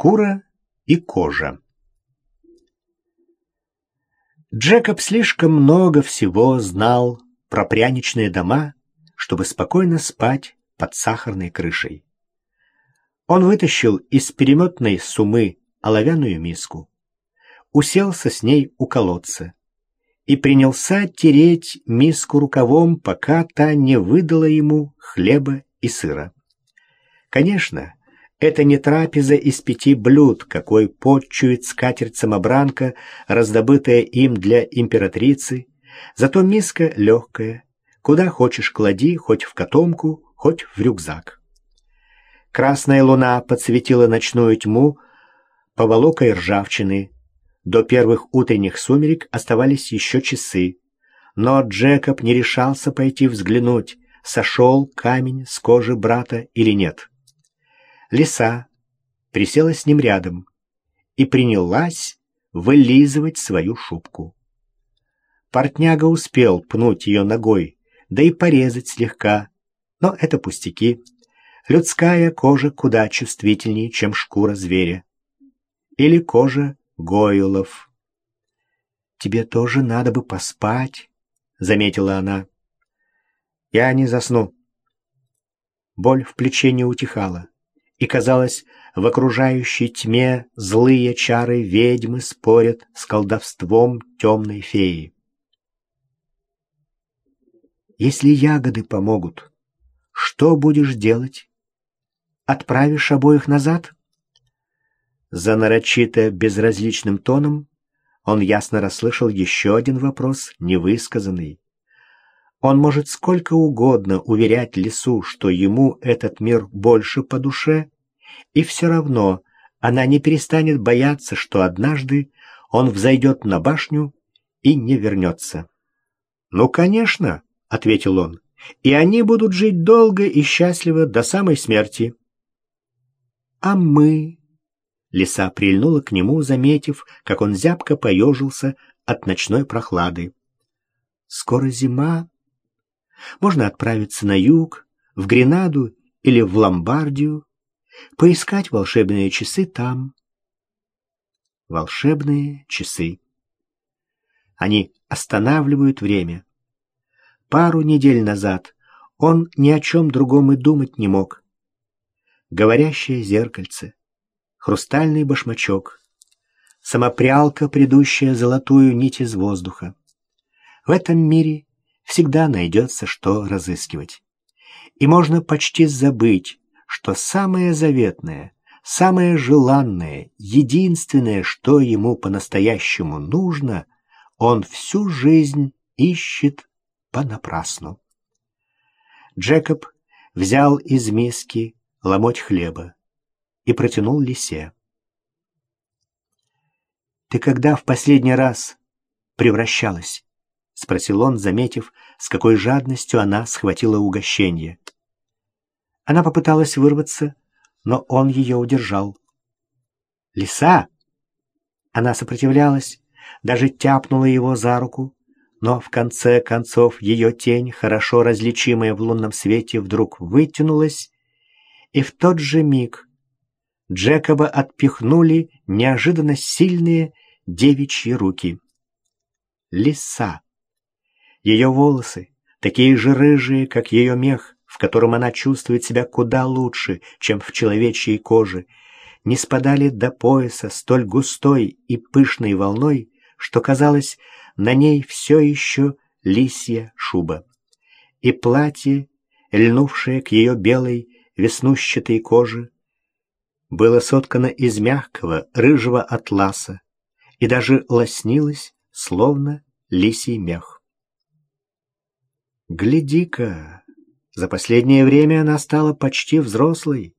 Шкура и кожа. Джекоб слишком много всего знал про пряничные дома, чтобы спокойно спать под сахарной крышей. Он вытащил из переметной сумы оловянную миску, уселся с ней у колодца и принялся тереть миску рукавом, пока та не выдала ему хлеба и сыра. Конечно, это не трапеза из пяти блюд, какой подчует скатерть-самобранка, раздобытая им для императрицы, зато миска легкая, куда хочешь клади, хоть в котомку, хоть в рюкзак. Красная луна подсветила ночную тьму поволокой ржавчины. До первых утренних сумерек оставались еще часы, но Джекоб не решался пойти взглянуть, сошел камень с кожи брата или нет. Лиса присела с ним рядом и принялась вылизывать свою шубку. Портняга успел пнуть ее ногой, да и порезать слегка, но это пустяки. Людская кожа куда чувствительнее, чем шкура зверя. Или кожа гойлов. «Тебе тоже надо бы поспать», — заметила она. «Я не засну». Боль в плече не утихала и, казалось, в окружающей тьме злые чары ведьмы спорят с колдовством темной феи. Если ягоды помогут, что будешь делать? Отправишь обоих назад? За нарочито безразличным тоном он ясно расслышал еще один вопрос, невысказанный. Он может сколько угодно уверять лесу, что ему этот мир больше по душе, и все равно она не перестанет бояться, что однажды он взойдет на башню и не вернется. «Ну, конечно», — ответил он, — «и они будут жить долго и счастливо до самой смерти». «А мы?» Лиса прильнула к нему, заметив, как он зябко поежился от ночной прохлады. «Скоро зима, можно отправиться на юг, в Гренаду или в Ломбардию, поискать волшебные часы там. Волшебные часы. Они останавливают время. Пару недель назад он ни о чем другом и думать не мог. Говорящее зеркальце, хрустальный башмачок, самопрялка, придущая золотую нить из воздуха. В этом мире всегда найдется, что разыскивать. И можно почти забыть, что самое заветное, самое желанное, единственное, что ему по-настоящему нужно, он всю жизнь ищет понапрасну. Джекоб взял из миски ломоть хлеба и протянул лисе. «Ты когда в последний раз превращалась?» — спросил он, заметив, с какой жадностью она схватила угощение. Она попыталась вырваться, но он ее удержал. «Лиса!» Она сопротивлялась, даже тяпнула его за руку, но в конце концов ее тень, хорошо различимая в лунном свете, вдруг вытянулась, и в тот же миг Джекоба отпихнули неожиданно сильные девичьи руки. Лиса! Ее волосы, такие же рыжие, как ее мех, в котором она чувствует себя куда лучше, чем в человечьей коже, не спадали до пояса столь густой и пышной волной, что казалось, на ней все еще лисья шуба. И платье, льнувшее к ее белой веснущатой коже, было соткано из мягкого рыжего атласа и даже лоснилось, словно лисий мех. Гляди-ка, за последнее время она стала почти взрослой,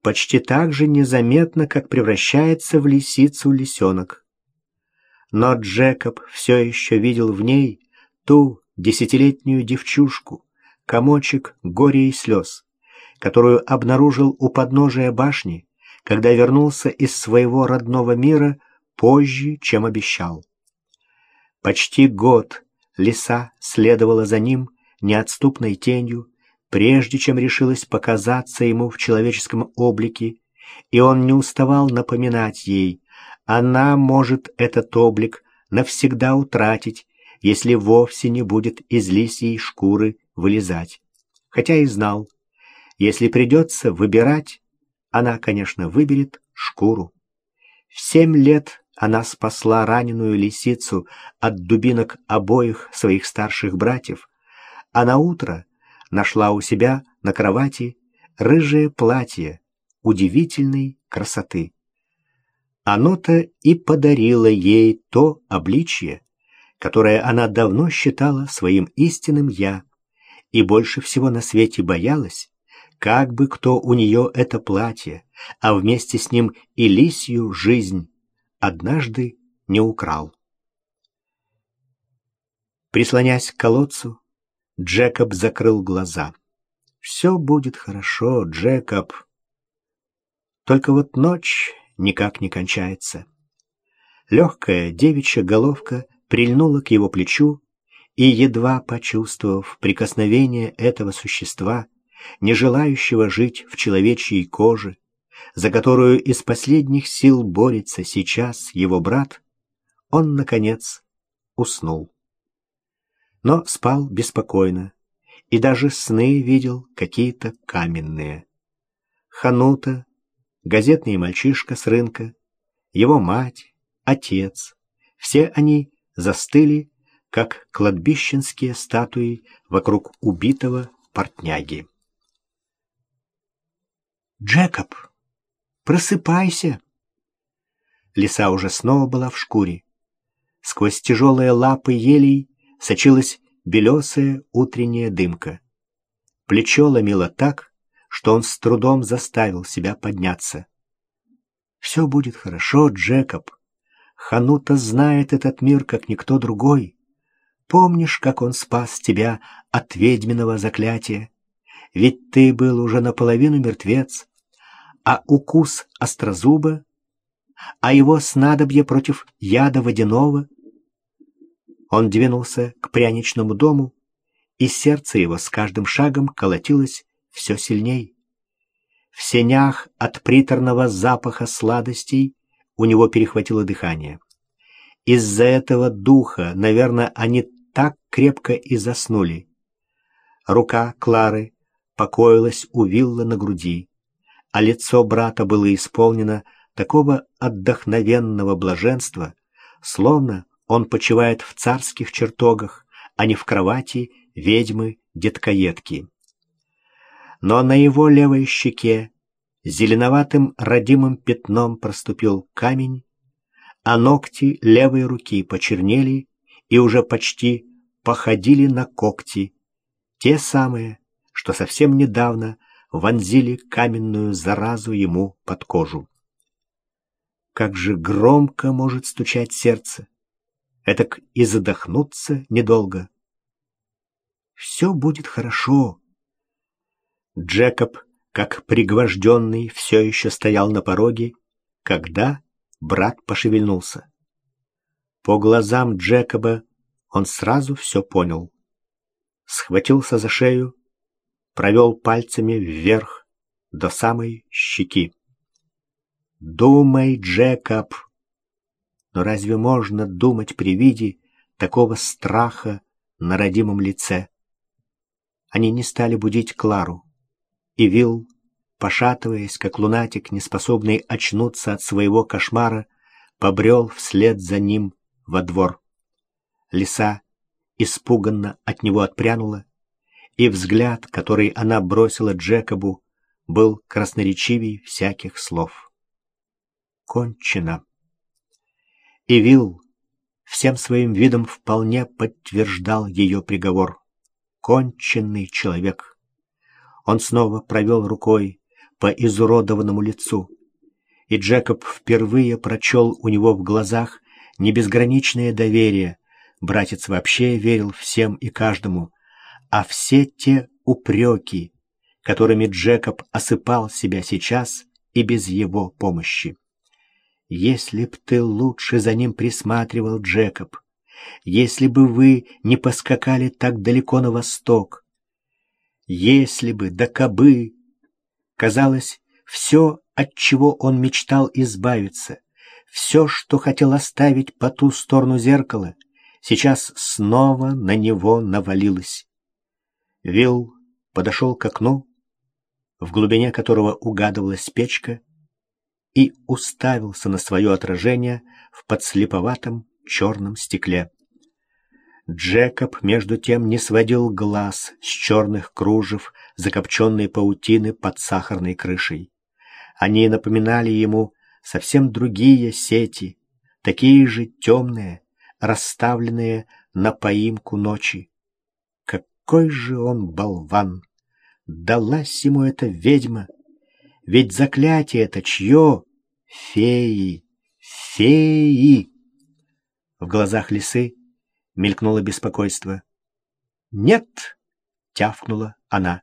почти так же незаметно, как превращается в лисицу лисенок. Но Джекоб все еще видел в ней ту десятилетнюю девчушку, комочек горя и слез, которую обнаружил у подножия башни, когда вернулся из своего родного мира позже, чем обещал. Почти год лиса следовала за ним, неотступной тенью, прежде чем решилась показаться ему в человеческом облике и он не уставал напоминать ей, она может этот облик навсегда утратить, если вовсе не будет из лисьей шкуры вылезать. Хотя и знал, если придется выбирать, она, конечно, выберет шкуру. В семь лет она спасла раненую лисицу от дубинок обоих своих старших братьев, а на утро нашла у себя на кровати рыжее платье удивительной красоты. Оно-то и подарило ей то обличье, которое она давно считала своим истинным «я», и больше всего на свете боялась, как бы кто у нее это платье, а вместе с ним и лисью жизнь, однажды не украл. Прислонясь к колодцу, Джекоб закрыл глаза. «Все будет хорошо, Джекоб». Только вот ночь никак не кончается. Легкая девичья головка прильнула к его плечу, и, едва почувствовав прикосновение этого существа, не желающего жить в человечьей коже, за которую из последних сил борется сейчас его брат, он, наконец, уснул. Но спал беспокойно, и даже сны видел какие-то каменные. Ханута, газетный мальчишка с рынка, его мать, отец, все они застыли, как кладбищенские статуи вокруг убитого портняги. «Джекоб, просыпайся!» Лиса уже снова была в шкуре. Сквозь тяжелые лапы елей сочилась белесая утренняя дымка. Плечо ломило так, что он с трудом заставил себя подняться. «Все будет хорошо, Джекоб. Ханута знает этот мир, как никто другой. Помнишь, как он спас тебя от ведьминого заклятия? Ведь ты был уже наполовину мертвец, а укус острозуба, а его снадобье против яда водяного. Он двинулся к пряничному дому, и сердце его с каждым шагом колотилось все сильней. В сенях от приторного запаха сладостей у него перехватило дыхание. Из-за этого духа, наверное, они так крепко и заснули. Рука Клары покоилась у Вилла на груди а лицо брата было исполнено такого отдохновенного блаженства, словно он почивает в царских чертогах, а не в кровати ведьмы-деткоедки. Но на его левой щеке зеленоватым родимым пятном проступил камень, а ногти левой руки почернели и уже почти походили на когти, те самые, что совсем недавно вонзили каменную заразу ему под кожу. Как же громко может стучать сердце! Этак и задохнуться недолго. Все будет хорошо. Джекоб, как пригвожденный, все еще стоял на пороге, когда брат пошевельнулся. По глазам Джекоба он сразу все понял. Схватился за шею, провел пальцами вверх до самой щеки. «Думай, Джекоб!» Но разве можно думать при виде такого страха на родимом лице? Они не стали будить Клару, и Вилл, пошатываясь, как лунатик, неспособный очнуться от своего кошмара, побрел вслед за ним во двор. Лиса испуганно от него отпрянула, и взгляд, который она бросила Джекобу, был красноречивей всяких слов. Кончено. И Вилл всем своим видом вполне подтверждал ее приговор. Конченный человек. Он снова провел рукой по изуродованному лицу, и Джекоб впервые прочел у него в глазах не безграничное доверие. Братец вообще верил всем и каждому, а все те упреки, которыми Джекоб осыпал себя сейчас и без его помощи. Если б ты лучше за ним присматривал, Джекоб, если бы вы не поскакали так далеко на восток, если бы, да кабы, казалось, все от чего он мечтал избавиться, все, что хотел оставить по ту сторону зеркала, сейчас снова на него навалилось. Вилл подошел к окну, в глубине которого угадывалась печка, и уставился на свое отражение в подслеповатом черном стекле. Джекоб, между тем, не сводил глаз с черных кружев закопченной паутины под сахарной крышей. Они напоминали ему совсем другие сети, такие же темные, расставленные на поимку ночи. Какой же он болван! Далась ему эта ведьма! Ведь заклятие это чье? Феи! Феи! В глазах лисы мелькнуло беспокойство. «Нет!» — тявкнула она.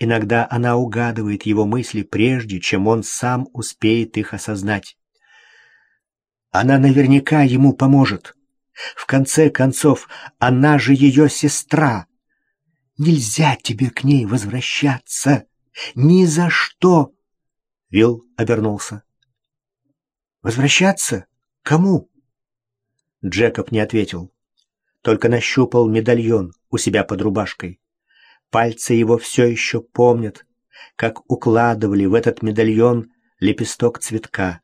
Иногда она угадывает его мысли прежде, чем он сам успеет их осознать. Она наверняка ему поможет. В конце концов, она же ее сестра. Нельзя тебе к ней возвращаться. Ни за что. Вилл обернулся. Возвращаться? Кому? Джекоб не ответил, только нащупал медальон у себя под рубашкой. Пальцы его все еще помнят, как укладывали в этот медальон лепесток цветка.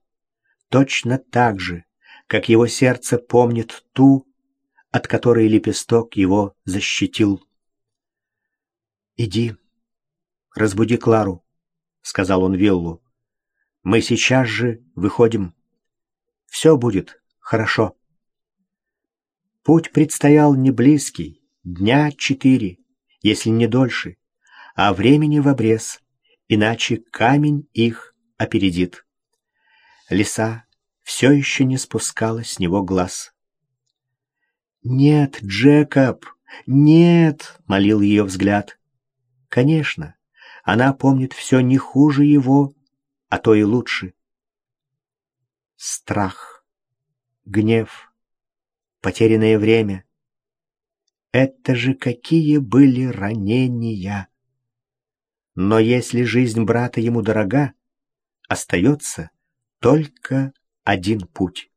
Точно так же, как его сердце помнит ту, от которой лепесток его защитил. «Иди, разбуди Клару», — сказал он Виллу. «Мы сейчас же выходим. Все будет хорошо». Путь предстоял не близкий, дня четыре, если не дольше, а времени в обрез, иначе камень их опередит. Лиса все еще не спускала с него глаз. «Нет, Джекоб, нет!» — молил ее взгляд. «Конечно, она помнит все не хуже его, а то и лучше. Страх, гнев, потерянное время. Это же какие были ранения! Но если жизнь брата ему дорога, остается только один путь.